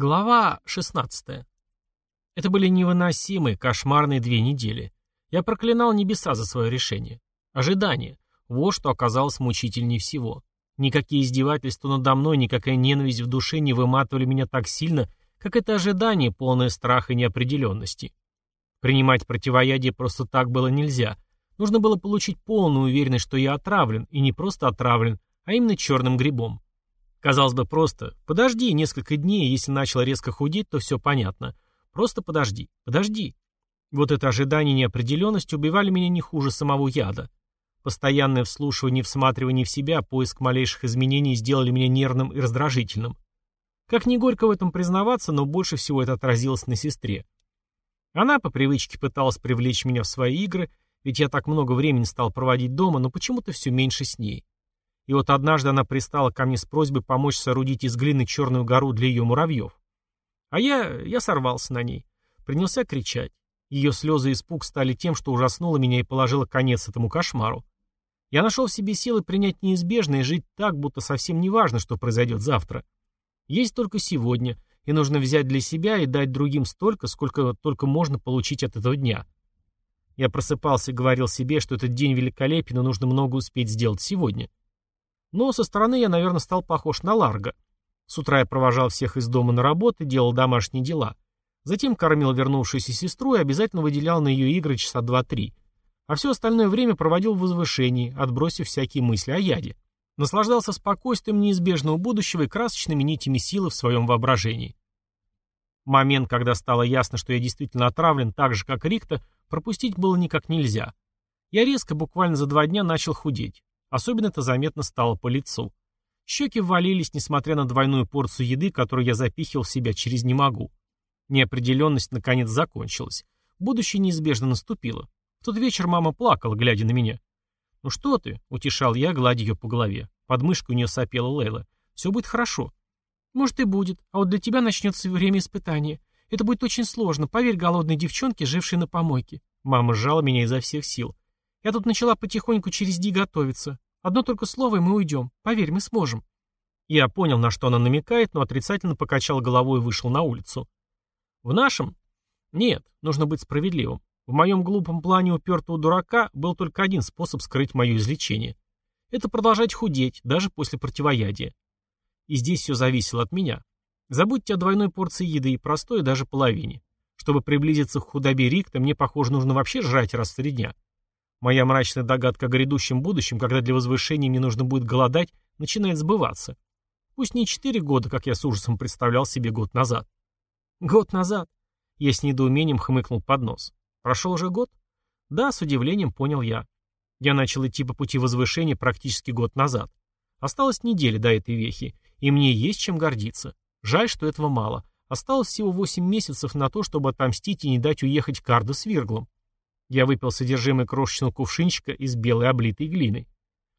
Глава 16. Это были невыносимые, кошмарные две недели. Я проклинал небеса за свое решение. Ожидание. Вот что оказалось мучительнее всего. Никакие издевательства надо мной, никакая ненависть в душе не выматывали меня так сильно, как это ожидание, полное страха и неопределенности. Принимать противоядие просто так было нельзя. Нужно было получить полную уверенность, что я отравлен, и не просто отравлен, а именно черным грибом. Казалось бы, просто подожди несколько дней, если начал резко худеть, то все понятно. Просто подожди, подожди. Вот это ожидание и неопределенность убивали меня не хуже самого яда. Постоянное вслушивание всматривание в себя, поиск малейших изменений сделали меня нервным и раздражительным. Как ни горько в этом признаваться, но больше всего это отразилось на сестре. Она по привычке пыталась привлечь меня в свои игры, ведь я так много времени стал проводить дома, но почему-то все меньше с ней. И вот однажды она пристала ко мне с просьбой помочь соорудить из глины черную гору для ее муравьев. А я... я сорвался на ней. Принялся кричать. Ее слезы и испуг стали тем, что ужаснуло меня и положило конец этому кошмару. Я нашел в себе силы принять неизбежное и жить так, будто совсем не важно, что произойдет завтра. Есть только сегодня, и нужно взять для себя и дать другим столько, сколько только можно получить от этого дня. Я просыпался и говорил себе, что этот день великолепен, и нужно много успеть сделать сегодня. Но со стороны я, наверное, стал похож на Ларго. С утра я провожал всех из дома на работу, делал домашние дела. Затем кормил вернувшуюся сестру и обязательно выделял на ее игры часа два-три. А все остальное время проводил в возвышении, отбросив всякие мысли о яде. Наслаждался спокойствием неизбежного будущего и красочными нитями силы в своем воображении. Момент, когда стало ясно, что я действительно отравлен так же, как Рикта, пропустить было никак нельзя. Я резко, буквально за два дня, начал худеть. Особенно это заметно стало по лицу. Щеки ввалились, несмотря на двойную порцию еды, которую я запихивал в себя через «не могу». Неопределенность наконец закончилась. Будущее неизбежно наступило. В тот вечер мама плакала, глядя на меня. «Ну что ты?» — утешал я, гладя ее по голове. Под мышкой у нее сопела Лейла. «Все будет хорошо». «Может и будет, а вот для тебя начнется время испытания. Это будет очень сложно, поверь голодной девчонке, жившей на помойке». Мама сжала меня изо всех сил. Я тут начала потихоньку через Ди готовиться. Одно только слово, и мы уйдем. Поверь, мы сможем». Я понял, на что она намекает, но отрицательно покачал головой и вышел на улицу. «В нашем? Нет, нужно быть справедливым. В моем глупом плане упертого дурака был только один способ скрыть мое излечение. Это продолжать худеть, даже после противоядия. И здесь все зависело от меня. Забудьте о двойной порции еды и простой, даже половине. Чтобы приблизиться к худобе Рикта, мне, похоже, нужно вообще жрать раз в три дня. Моя мрачная догадка о грядущем будущем, когда для возвышения мне нужно будет голодать, начинает сбываться. Пусть не четыре года, как я с ужасом представлял себе год назад. Год назад? Я с недоумением хмыкнул под нос. Прошел уже год? Да, с удивлением понял я. Я начал идти по пути возвышения практически год назад. Осталось неделя до этой вехи, и мне есть чем гордиться. Жаль, что этого мало. Осталось всего восемь месяцев на то, чтобы отомстить и не дать уехать Карду с Вирглом. Я выпил содержимое крошечного кувшинчика из белой облитой глины.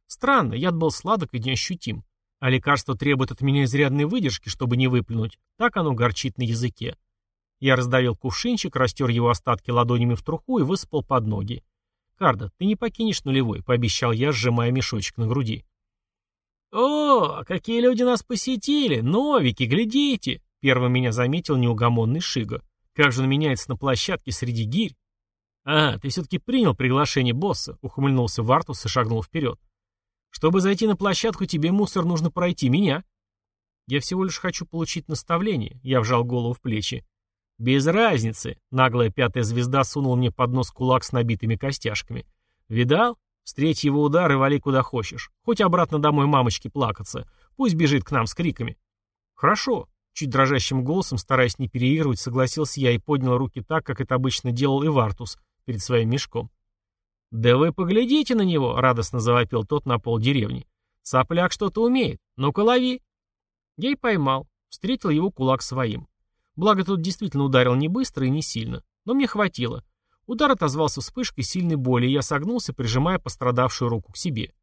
Странно, яд был сладок и неощутим. А лекарство требует от меня изрядной выдержки, чтобы не выплюнуть. Так оно горчит на языке. Я раздавил кувшинчик, растер его остатки ладонями в труху и высыпал под ноги. «Карда, ты не покинешь нулевой», — пообещал я, сжимая мешочек на груди. «О, какие люди нас посетили! Новики, глядите!» Первым меня заметил неугомонный Шига. Как же он меняется на площадке среди гирь. «А, ты все-таки принял приглашение босса», — ухмыльнулся Вартус и шагнул вперед. «Чтобы зайти на площадку, тебе, мусор, нужно пройти меня». «Я всего лишь хочу получить наставление», — я вжал голову в плечи. «Без разницы», — наглая пятая звезда сунула мне под нос кулак с набитыми костяшками. «Видал? Встреть его удар и вали куда хочешь. Хоть обратно домой мамочке плакаться. Пусть бежит к нам с криками». «Хорошо», — чуть дрожащим голосом, стараясь не переигрывать, согласился я и поднял руки так, как это обычно делал и Вартус, перед своим мешком. «Да вы поглядите на него!» — радостно завопил тот на пол деревни. «Сопляк что-то умеет. Ну-ка лови!» Я и поймал. Встретил его кулак своим. Благо тот действительно ударил не быстро и не сильно. Но мне хватило. Удар отозвался вспышкой сильной боли, и я согнулся, прижимая пострадавшую руку к себе.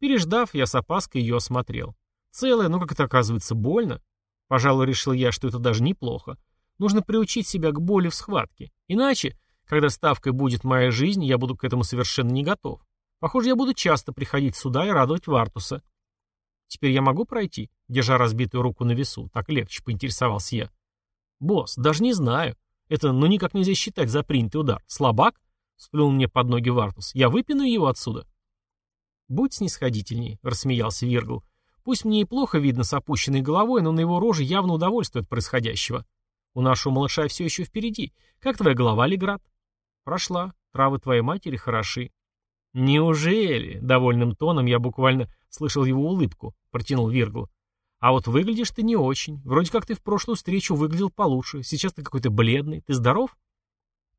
Переждав, я с опаской ее осмотрел. Целая, но как это оказывается больно. Пожалуй, решил я, что это даже неплохо. Нужно приучить себя к боли в схватке. Иначе когда ставкой будет моя жизнь, я буду к этому совершенно не готов. Похоже, я буду часто приходить сюда и радовать Вартуса. Теперь я могу пройти, держа разбитую руку на весу. Так легче, поинтересовался я. Босс, даже не знаю. Это ну никак нельзя считать за принятый удар. Слабак? Сплюнул мне под ноги Вартус. Я выпину его отсюда. Будь снисходительней, рассмеялся Виргл. Пусть мне и плохо видно с опущенной головой, но на его роже явно удовольствие от происходящего. У нашего малыша все еще впереди. Как твоя голова, Леград? Прошла. Травы твоей матери хороши. Неужели? Довольным тоном я буквально слышал его улыбку, протянул Виргл. А вот выглядишь ты не очень. Вроде как ты в прошлую встречу выглядел получше. Сейчас ты какой-то бледный. Ты здоров?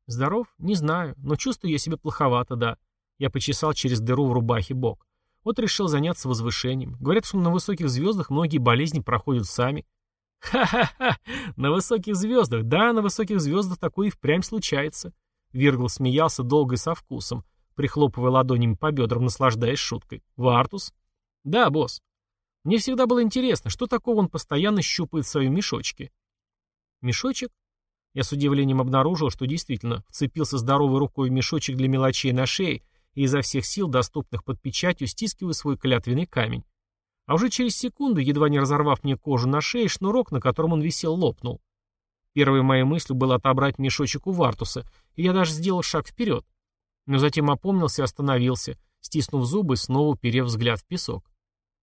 Здоров? Не знаю. Но чувствую я себя плоховато, да. Я почесал через дыру в рубахе бок. Вот решил заняться возвышением. Говорят, что на высоких звездах многие болезни проходят сами. Ха-ха-ха! На высоких звездах! Да, на высоких звездах такое и впрямь случается. Виргл смеялся долго и со вкусом, прихлопывая ладонями по бедрам, наслаждаясь шуткой. Вартус? Да, босс. Мне всегда было интересно, что такого он постоянно щупает в своем мешочке. Мешочек? Я с удивлением обнаружил, что действительно вцепился здоровой рукой в мешочек для мелочей на шее и изо всех сил, доступных под печатью, стискиваю свой клятвенный камень. А уже через секунду, едва не разорвав мне кожу на шее, шнурок, на котором он висел, лопнул. Первой моей мыслью было отобрать мешочек у Вартуса, и я даже сделал шаг вперед. Но затем опомнился и остановился, стиснув зубы, снова уперев взгляд в песок.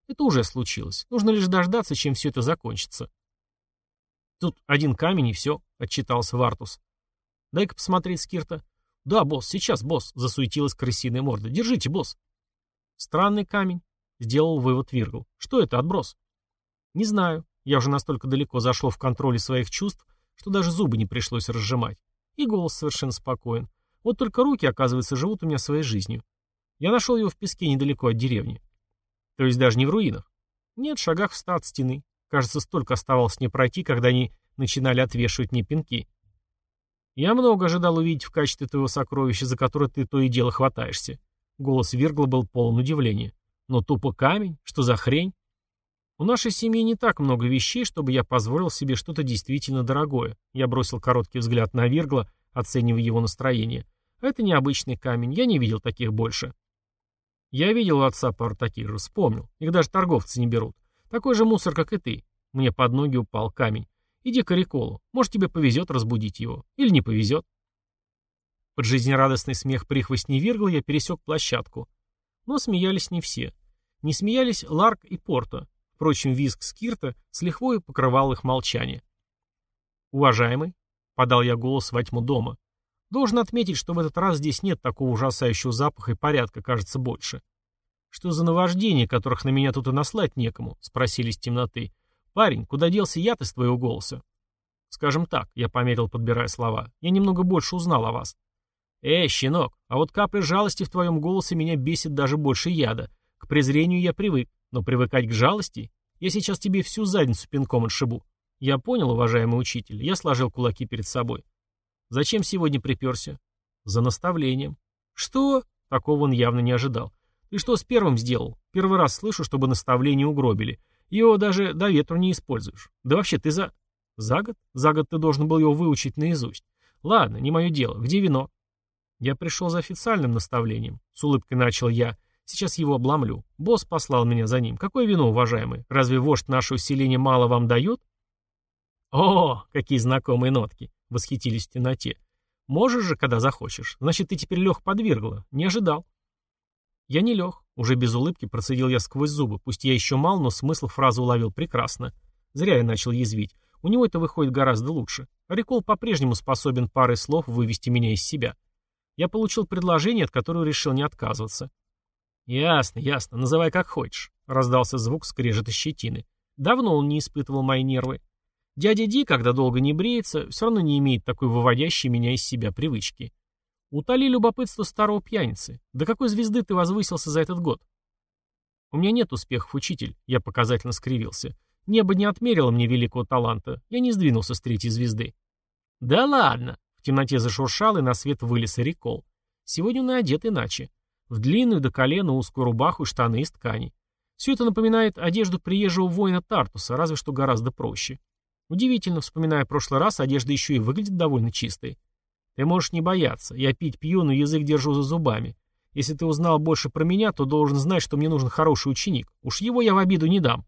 Это уже случилось. Нужно лишь дождаться, чем все это закончится. Тут один камень и все, — отчитался Вартус. Дай-ка посмотреть, Скирта. Да, босс, сейчас, босс, — засуетилась крысиная морда. Держите, босс. Странный камень, — сделал вывод Виргл. Что это, отброс? Не знаю. Я уже настолько далеко зашел в контроле своих чувств, что даже зубы не пришлось разжимать. И голос совершенно спокоен. Вот только руки, оказывается, живут у меня своей жизнью. Я нашел его в песке недалеко от деревни. То есть даже не в руинах? Нет, в шагах в ста от стены. Кажется, столько оставалось не пройти, когда они начинали отвешивать мне пинки. Я много ожидал увидеть в качестве твоего сокровища, за которое ты то и дело хватаешься. Голос Виргла был полон удивления. Но тупо камень? Что за хрень? У нашей семьи не так много вещей, чтобы я позволил себе что-то действительно дорогое. Я бросил короткий взгляд на Виргла, оценивая его настроение. это необычный камень, я не видел таких больше. Я видел у отца пару таких же, вспомнил. Их даже торговцы не берут. Такой же мусор, как и ты. Мне под ноги упал камень. Иди к Ориколу. Может, тебе повезет разбудить его. Или не повезет. Под жизнерадостный смех прихвостней Виргла я пересек площадку. Но смеялись не все. Не смеялись Ларк и Порто. Впрочем, визг Скирта с лихвой покрывал их молчание. «Уважаемый», — подал я голос во тьму дома, Должен отметить, что в этот раз здесь нет такого ужасающего запаха и порядка, кажется, больше. Что за наваждение, которых на меня тут и наслать некому? Спросили из темноты. Парень, куда делся яд из твоего голоса? Скажем так, я померил, подбирая слова. Я немного больше узнал о вас. Эй, щенок, а вот капля жалости в твоем голосе меня бесит даже больше яда. К презрению я привык, но привыкать к жалости? Я сейчас тебе всю задницу пинком отшибу. Я понял, уважаемый учитель. Я сложил кулаки перед собой. Зачем сегодня приперся? За наставлением. Что? Такого он явно не ожидал. Ты что с первым сделал? Первый раз слышу, чтобы наставление угробили. Его даже до ветру не используешь. Да вообще ты за... За год? За год ты должен был его выучить наизусть. Ладно, не мое дело. Где вино? Я пришел за официальным наставлением. С улыбкой начал я. Сейчас его обломлю. Босс послал меня за ним. Какое вино, уважаемый? Разве вождь нашего селения мало вам дает? О, какие знакомые нотки. — восхитились в темноте. «Можешь же, когда захочешь. Значит, ты теперь лег подвергла. Не ожидал». «Я не лег». Уже без улыбки процедил я сквозь зубы. Пусть я еще мал, но смысл фразы уловил прекрасно. Зря я начал язвить. У него это выходит гораздо лучше. Рикол по-прежнему способен парой слов вывести меня из себя. Я получил предложение, от которого решил не отказываться. «Ясно, ясно. Называй как хочешь», — раздался звук скрежета щетины. Давно он не испытывал мои нервы. Дядя Ди, когда долго не бреется, все равно не имеет такой выводящей меня из себя привычки. Утоли любопытство старого пьяницы. До какой звезды ты возвысился за этот год? У меня нет успехов, учитель, я показательно скривился. Небо не отмерило мне великого таланта. Я не сдвинулся с третьей звезды. Да ладно. В темноте зашуршал, и на свет вылез Рикол. Сегодня он одет иначе. В длинную до колена узкую рубаху и штаны из ткани. Все это напоминает одежду приезжего воина Тартуса, разве что гораздо проще. Удивительно, вспоминая прошлый раз, одежда еще и выглядит довольно чистой. Ты можешь не бояться. Я пить пью, но язык держу за зубами. Если ты узнал больше про меня, то должен знать, что мне нужен хороший ученик. Уж его я в обиду не дам.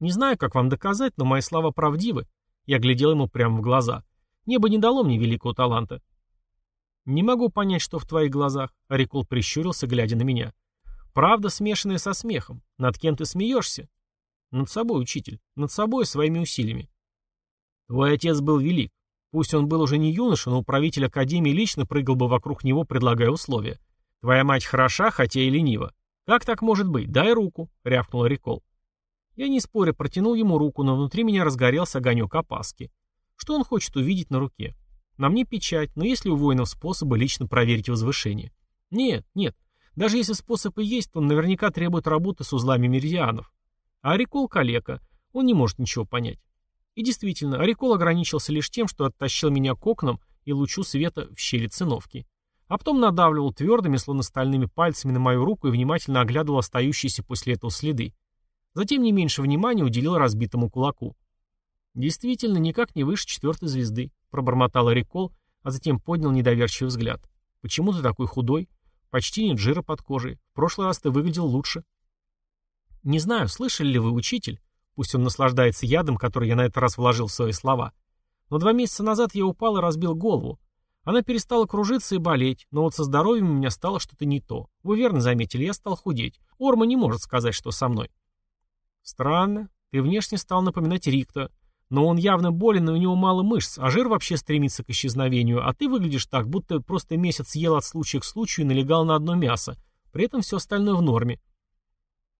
Не знаю, как вам доказать, но мои слова правдивы. Я глядел ему прямо в глаза. Небо не дало мне великого таланта. «Не могу понять, что в твоих глазах», — Рикол прищурился, глядя на меня. «Правда, смешанная со смехом. Над кем ты смеешься?» «Над собой, учитель. Над собой своими усилиями». «Твой отец был велик. Пусть он был уже не юноша, но управитель Академии лично прыгал бы вокруг него, предлагая условия. Твоя мать хороша, хотя и ленива. Как так может быть? Дай руку», — рявкнул Рикол. Я не споря протянул ему руку, но внутри меня разгорелся огонек опаски. Что он хочет увидеть на руке? На мне печать, но есть ли у воинов способы лично проверить возвышение? Нет, нет. Даже если способ и есть, то он наверняка требует работы с узлами меридианов. А Арикол калека, он не может ничего понять. И действительно, Арикол ограничился лишь тем, что оттащил меня к окнам и лучу света в щели циновки. А потом надавливал твердыми, словно стальными пальцами на мою руку и внимательно оглядывал остающиеся после этого следы. Затем не меньше внимания уделил разбитому кулаку. Действительно, никак не выше четвертой звезды пробормотал Рикол, а затем поднял недоверчивый взгляд. «Почему ты такой худой? Почти нет жира под кожей. В прошлый раз ты выглядел лучше». «Не знаю, слышали ли вы, учитель?» Пусть он наслаждается ядом, который я на этот раз вложил в свои слова. Но два месяца назад я упал и разбил голову. Она перестала кружиться и болеть, но вот со здоровьем у меня стало что-то не то. Вы верно заметили, я стал худеть. Орма не может сказать, что со мной. Странно. Ты внешне стал напоминать Рикта. Но он явно болен, и у него мало мышц, а жир вообще стремится к исчезновению, а ты выглядишь так, будто просто месяц ел от случая к случаю и налегал на одно мясо. При этом все остальное в норме.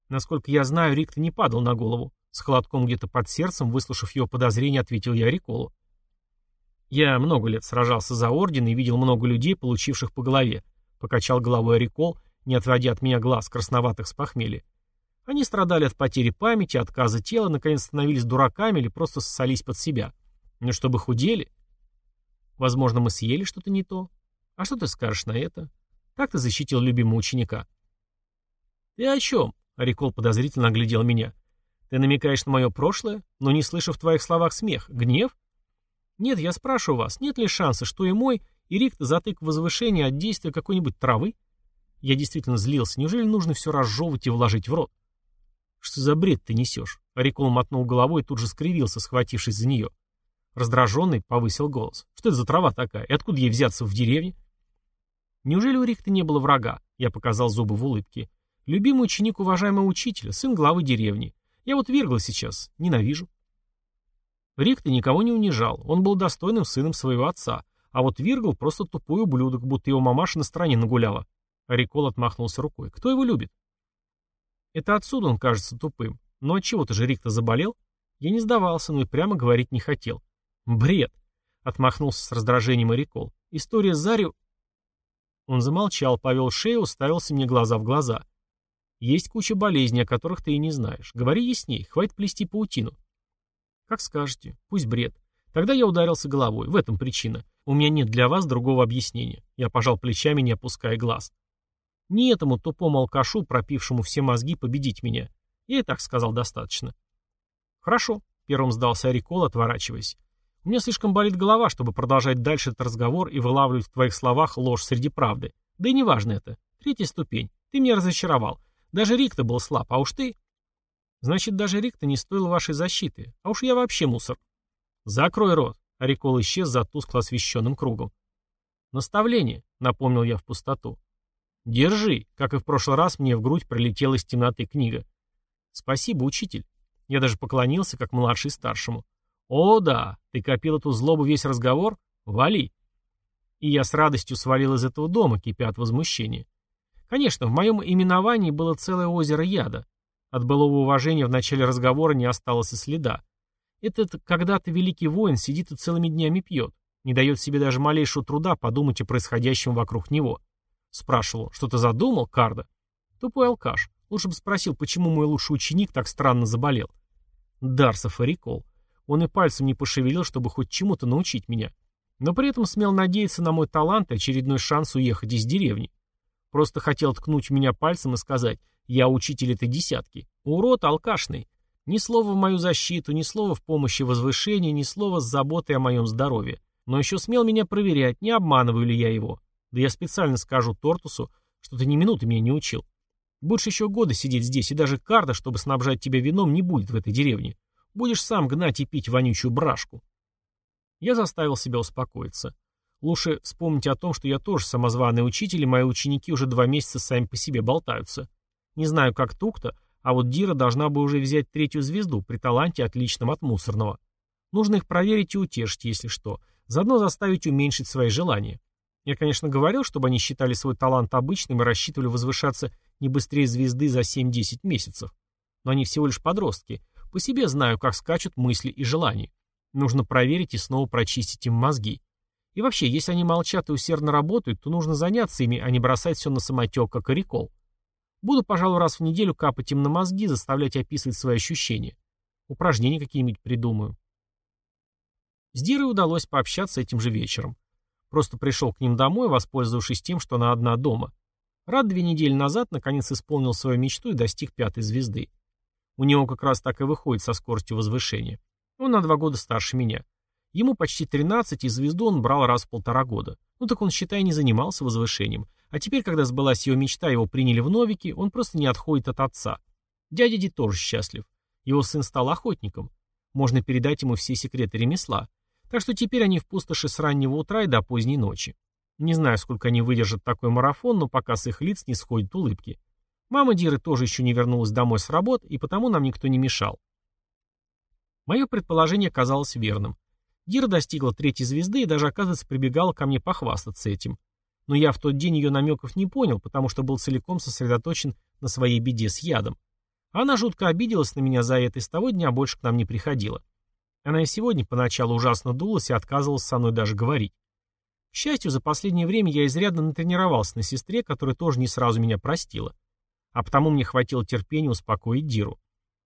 Насколько я знаю, Рик-то не падал на голову. С холодком где-то под сердцем, выслушав его подозрение, ответил я Риколу. Я много лет сражался за Орден и видел много людей, получивших по голове. Покачал головой Рикол, не отводя от меня глаз красноватых с похмелья. Они страдали от потери памяти, отказа тела, наконец становились дураками или просто ссались под себя. Но чтобы худели... Возможно, мы съели что-то не то. А что ты скажешь на это? Как ты защитил любимого ученика? Ты о чем? Арикол подозрительно оглядел меня. Ты намекаешь на мое прошлое, но не слыша в твоих словах смех. Гнев? Нет, я спрашиваю вас, нет ли шанса, что и мой, и Рикта затык возвышения от действия какой-нибудь травы? Я действительно злился. Неужели нужно все разжевывать и вложить в рот? «Что за бред ты несешь?» Арикул мотнул головой и тут же скривился, схватившись за нее. Раздраженный повысил голос. «Что это за трава такая? И откуда ей взяться в деревне?» «Неужели у Рихта не было врага?» Я показал зубы в улыбке. «Любимый ученик уважаемого учителя, сын главы деревни. Я вот Виргла сейчас ненавижу». Рихта никого не унижал. Он был достойным сыном своего отца. А вот Виргл просто тупой ублюдок, будто его мамаша на стороне нагуляла. Арикол отмахнулся рукой. «Кто его любит?» Это отсюда он кажется тупым. Но отчего-то же Рикта заболел? Я не сдавался, но и прямо говорить не хотел. Бред! Отмахнулся с раздражением Эрикол. История с Зарю... Он замолчал, повел шею, уставился мне глаза в глаза. Есть куча болезней, о которых ты и не знаешь. Говори ясней, хватит плести паутину. Как скажете, пусть бред. Тогда я ударился головой. В этом причина. У меня нет для вас другого объяснения. Я пожал плечами, не опуская глаз. Не этому тупому алкашу, пропившему все мозги, победить меня. Я и так сказал достаточно. Хорошо, первым сдался Арикол, отворачиваясь. У меня слишком болит голова, чтобы продолжать дальше этот разговор и вылавливать в твоих словах ложь среди правды. Да и неважно это. Третья ступень. Ты меня разочаровал. Даже Рикта был слаб, а уж ты... Значит, даже Рикта не стоил вашей защиты. А уж я вообще мусор. Закрой рот. Арикол исчез за тускло освещенным кругом. Наставление, напомнил я в пустоту. «Держи», как и в прошлый раз мне в грудь пролетела из темноты книга. «Спасибо, учитель». Я даже поклонился, как младший старшему. «О, да, ты копил эту злобу весь разговор? Вали». И я с радостью свалил из этого дома, кипя от возмущения. Конечно, в моем именовании было целое озеро яда. От былого уважения в начале разговора не осталось и следа. Этот когда-то великий воин сидит и целыми днями пьет, не дает себе даже малейшего труда подумать о происходящем вокруг него. Спрашивал, что ты задумал, Карда? Тупой алкаш. Лучше бы спросил, почему мой лучший ученик так странно заболел. Дарсов и Рикол. Он и пальцем не пошевелил, чтобы хоть чему-то научить меня. Но при этом смел надеяться на мой талант и очередной шанс уехать из деревни. Просто хотел ткнуть меня пальцем и сказать, я учитель этой десятки. Урод алкашный. Ни слова в мою защиту, ни слова в помощи возвышения, ни слова с заботой о моем здоровье. Но еще смел меня проверять, не обманываю ли я его. Да я специально скажу Тортусу, что ты ни минуты меня не учил. Будешь еще года сидеть здесь, и даже карда, чтобы снабжать тебя вином, не будет в этой деревне. Будешь сам гнать и пить вонючую брашку. Я заставил себя успокоиться. Лучше вспомнить о том, что я тоже самозваный учитель, и мои ученики уже два месяца сами по себе болтаются. Не знаю, как Тукта, а вот Дира должна бы уже взять третью звезду при таланте, отличном от мусорного. Нужно их проверить и утешить, если что. Заодно заставить уменьшить свои желания. Я, конечно, говорил, чтобы они считали свой талант обычным и рассчитывали возвышаться не быстрее звезды за 7-10 месяцев. Но они всего лишь подростки. По себе знаю, как скачут мысли и желания. Нужно проверить и снова прочистить им мозги. И вообще, если они молчат и усердно работают, то нужно заняться ими, а не бросать все на самотек, как и рекол. Буду, пожалуй, раз в неделю капать им на мозги, заставлять описывать свои ощущения. Упражнения какие-нибудь придумаю. С Дирой удалось пообщаться этим же вечером. Просто пришел к ним домой, воспользовавшись тем, что она одна дома. Рад две недели назад наконец исполнил свою мечту и достиг пятой звезды. У него как раз так и выходит со скоростью возвышения. Он на два года старше меня. Ему почти 13, и звезду он брал раз в полтора года. Ну так он, считай, не занимался возвышением. А теперь, когда сбылась его мечта, его приняли в новики, он просто не отходит от отца. Дядя Ди тоже счастлив. Его сын стал охотником. Можно передать ему все секреты ремесла. Так что теперь они в пустоши с раннего утра и до поздней ночи. Не знаю, сколько они выдержат такой марафон, но пока с их лиц не сходят улыбки. Мама Диры тоже еще не вернулась домой с работ, и потому нам никто не мешал. Мое предположение казалось верным. Дира достигла третьей звезды и даже, оказывается, прибегала ко мне похвастаться этим. Но я в тот день ее намеков не понял, потому что был целиком сосредоточен на своей беде с ядом. Она жутко обиделась на меня за это и с того дня больше к нам не приходила. Она и сегодня поначалу ужасно дулась и отказывалась со мной даже говорить. К счастью, за последнее время я изрядно натренировался на сестре, которая тоже не сразу меня простила. А потому мне хватило терпения успокоить Диру.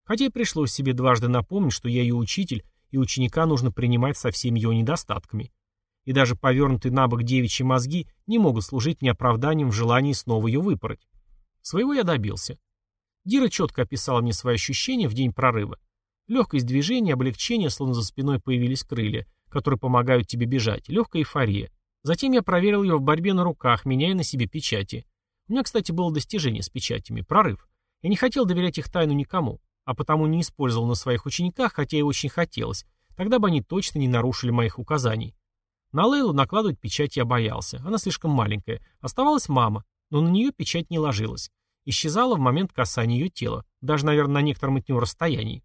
Хотя и пришлось себе дважды напомнить, что я ее учитель, и ученика нужно принимать со всеми его недостатками. И даже повернутые на бок девичьи мозги не могут служить мне оправданием в желании снова ее выпороть. Своего я добился. Дира четко описала мне свои ощущения в день прорыва. Легкость движения, облегчение, словно за спиной появились крылья, которые помогают тебе бежать, легкая эйфория. Затем я проверил ее в борьбе на руках, меняя на себе печати. У меня, кстати, было достижение с печатями, прорыв. Я не хотел доверять их тайну никому а потому не использовал на своих учениках, хотя и очень хотелось, тогда бы они точно не нарушили моих указаний. На Лейлу накладывать печать я боялся, она слишком маленькая. Оставалась мама, но на нее печать не ложилась. Исчезала в момент касания ее тела, даже, наверное, на некотором от нее расстоянии.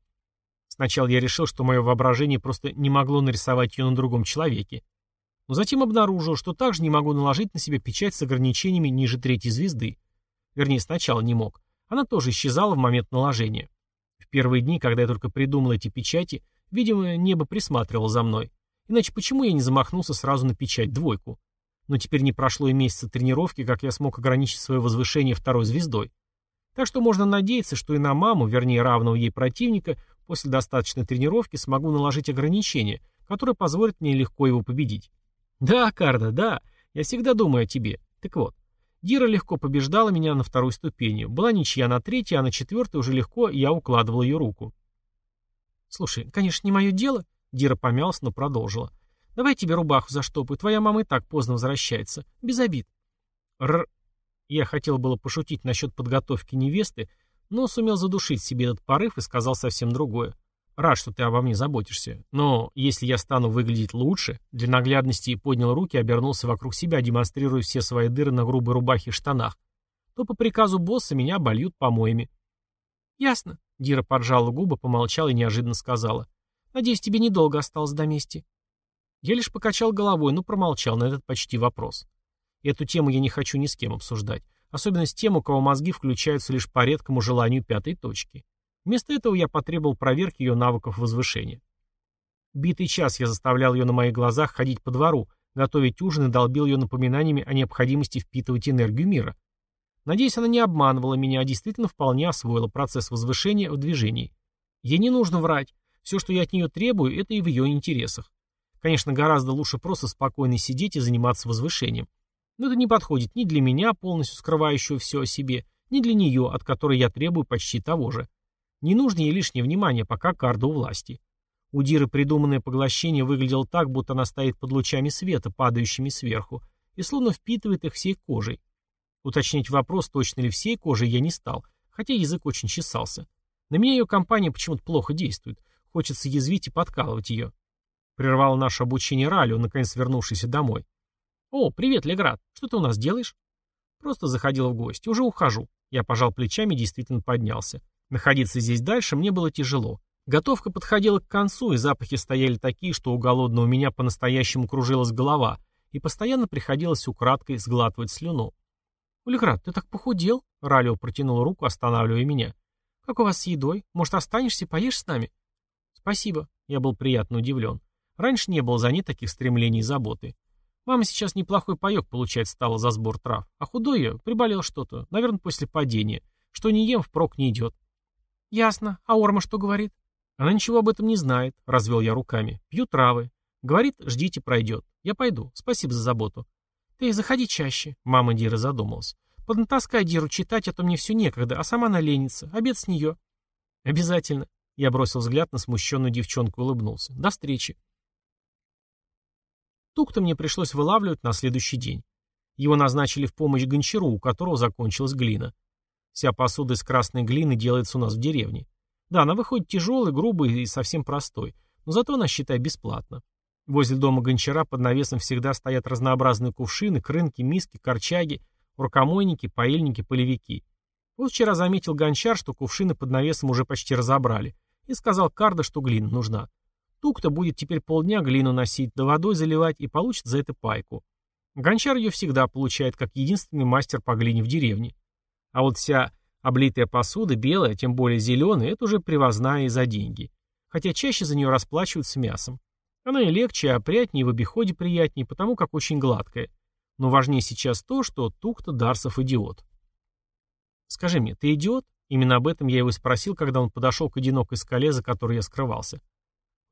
Сначала я решил, что мое воображение просто не могло нарисовать ее на другом человеке. Но затем обнаружил, что также не могу наложить на себя печать с ограничениями ниже третьей звезды. Вернее, сначала не мог. Она тоже исчезала в момент наложения первые дни, когда я только придумал эти печати, видимо, небо присматривало за мной. Иначе почему я не замахнулся сразу на печать двойку? Но теперь не прошло и месяца тренировки, как я смог ограничить свое возвышение второй звездой. Так что можно надеяться, что и на маму, вернее равного ей противника, после достаточной тренировки смогу наложить ограничения, которые позволят мне легко его победить. Да, Карда, да, я всегда думаю о тебе. Так вот, Дира легко побеждала меня на второй ступени. Была ничья на третьей, а на четвертой уже легко я укладывал ее руку. «Слушай, конечно, не мое дело», — Дира помялась, но продолжила. «Давай тебе рубаху заштопаю, твоя мама и так поздно возвращается. Без обид». Р... Я хотел было пошутить насчет подготовки невесты, но сумел задушить себе этот порыв и сказал совсем другое. Рад, что ты обо мне заботишься. Но если я стану выглядеть лучше, для наглядности и поднял руки, обернулся вокруг себя, демонстрируя все свои дыры на грубой рубахе и штанах, то по приказу босса меня обольют помоями. Ясно. Дира поджала губы, помолчала и неожиданно сказала. Надеюсь, тебе недолго осталось до мести. Я лишь покачал головой, но промолчал на этот почти вопрос. Эту тему я не хочу ни с кем обсуждать. Особенно с тем, у кого мозги включаются лишь по редкому желанию пятой точки. Вместо этого я потребовал проверки ее навыков возвышения. Битый час я заставлял ее на моих глазах ходить по двору, готовить ужин и долбил ее напоминаниями о необходимости впитывать энергию мира. Надеюсь, она не обманывала меня, а действительно вполне освоила процесс возвышения в движении. Ей не нужно врать. Все, что я от нее требую, это и в ее интересах. Конечно, гораздо лучше просто спокойно сидеть и заниматься возвышением. Но это не подходит ни для меня, полностью скрывающего все о себе, ни для нее, от которой я требую почти того же. Не нужно ей лишнее внимание, пока карда у власти. У Диры придуманное поглощение выглядело так, будто она стоит под лучами света, падающими сверху, и словно впитывает их всей кожей. Уточнить вопрос, точно ли всей кожей, я не стал, хотя язык очень чесался. На меня ее компания почему-то плохо действует. Хочется язвить и подкалывать ее. Прервал наше обучение Ралю, наконец вернувшийся домой. «О, привет, Леград. Что ты у нас делаешь?» «Просто заходил в гости. Уже ухожу». Я пожал плечами и действительно поднялся. Находиться здесь дальше мне было тяжело. Готовка подходила к концу, и запахи стояли такие, что у голодного меня по-настоящему кружилась голова, и постоянно приходилось украдкой сглатывать слюну. «Ульград, ты так похудел?» Ралио протянул руку, останавливая меня. «Как у вас с едой? Может, останешься, поешь с нами?» «Спасибо». Я был приятно удивлен. Раньше не было за ней таких стремлений и заботы. Мама сейчас неплохой паек получать стала за сбор трав, а худой я приболел что-то, наверное, после падения. Что не ем, впрок не идет. Ясно. А Орма что говорит? Она ничего об этом не знает, развел я руками. Пью травы. Говорит, ждите, пройдет. Я пойду. Спасибо за заботу. Ты заходи чаще. Мама Дира задумалась. Поднатаскай Диру читать, а то мне все некогда, а сама она ленится. Обед с нее. Обязательно. Я бросил взгляд на смущенную девчонку и улыбнулся. До встречи. Тук-то мне пришлось вылавливать на следующий день. Его назначили в помощь гончару, у которого закончилась глина. Вся посуда из красной глины делается у нас в деревне. Да, она выходит тяжелой, грубой и совсем простой, но зато она, считай, бесплатна. Возле дома гончара под навесом всегда стоят разнообразные кувшины, крынки, миски, корчаги, рукомойники, поильники, полевики. Вот вчера заметил гончар, что кувшины под навесом уже почти разобрали, и сказал Карда, что глина нужна. Тук-то будет теперь полдня глину носить, да водой заливать и получит за это пайку. Гончар ее всегда получает, как единственный мастер по глине в деревне. А вот вся облитая посуда, белая, тем более зеленая, это уже привозная и за деньги. Хотя чаще за нее расплачиваются мясом. Она и легче, и опрятнее, и в обиходе приятнее, потому как очень гладкая. Но важнее сейчас то, что Тук-то Дарсов идиот. «Скажи мне, ты идиот?» Именно об этом я его спросил, когда он подошел к одинокой скале, за которой я скрывался.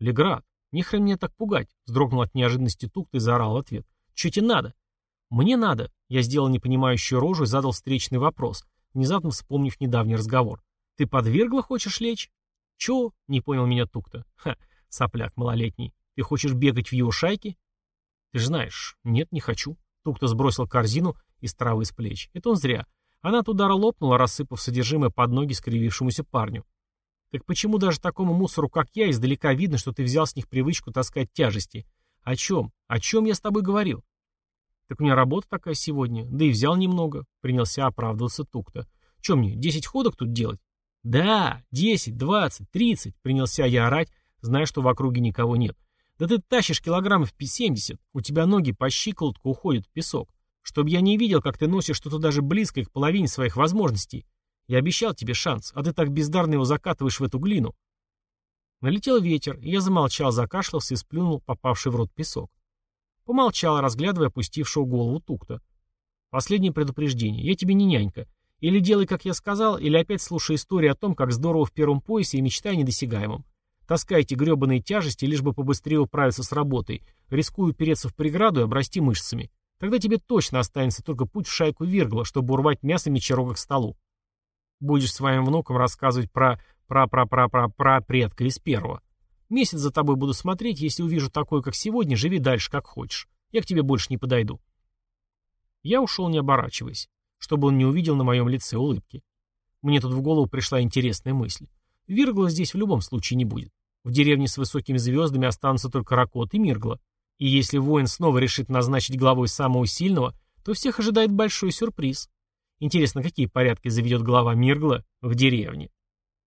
«Леград, не хрен меня так пугать», — вздрогнул от неожиданности Тукта и заорал ответ. «Че тебе надо?» «Мне надо», — я сделал непонимающую рожу и задал встречный вопрос, внезапно вспомнив недавний разговор. «Ты подвергла хочешь лечь?» «Чё?» — не понял меня Тукта. «Ха, сопляк малолетний. Ты хочешь бегать в его шайке?» «Ты же знаешь, нет, не хочу». Тукта сбросил корзину из травы с плеч. Это он зря. Она от удара лопнула, рассыпав содержимое под ноги скривившемуся парню. Так почему даже такому мусору, как я, издалека видно, что ты взял с них привычку таскать тяжести? О чем? О чем я с тобой говорил? Так у меня работа такая сегодня, да и взял немного, принялся оправдываться Тукта. Чем мне, десять ходок тут делать? Да, десять, двадцать, тридцать, принялся я орать, зная, что в округе никого нет. Да ты тащишь килограммов семьдесят, у тебя ноги по щиколотку уходят в песок. Чтоб я не видел, как ты носишь что-то даже близкое к половине своих возможностей. Я обещал тебе шанс, а ты так бездарно его закатываешь в эту глину. Налетел ветер, и я замолчал, закашлялся и сплюнул попавший в рот песок. Помолчал, разглядывая опустившего голову Тукта. Последнее предупреждение. Я тебе не нянька. Или делай, как я сказал, или опять слушай историю о том, как здорово в первом поясе и мечтай о недосягаемом. Таскайте гребаные тяжести, лишь бы побыстрее управиться с работой, рискуя упереться в преграду и обрасти мышцами. Тогда тебе точно останется только путь в шайку Виргла, чтобы урвать мясо мечерога к столу. Будешь своим внукам рассказывать про пра-пра-пра-пра-пра предка из первого. Месяц за тобой буду смотреть, если увижу такое, как сегодня, живи дальше, как хочешь. Я к тебе больше не подойду. Я ушел, не оборачиваясь, чтобы он не увидел на моем лице улыбки. Мне тут в голову пришла интересная мысль. Виргла здесь в любом случае не будет. В деревне с высокими звездами останутся только Ракот и Миргла. И если воин снова решит назначить главой самого сильного, то всех ожидает большой сюрприз. Интересно, какие порядки заведет глава Миргла в деревне?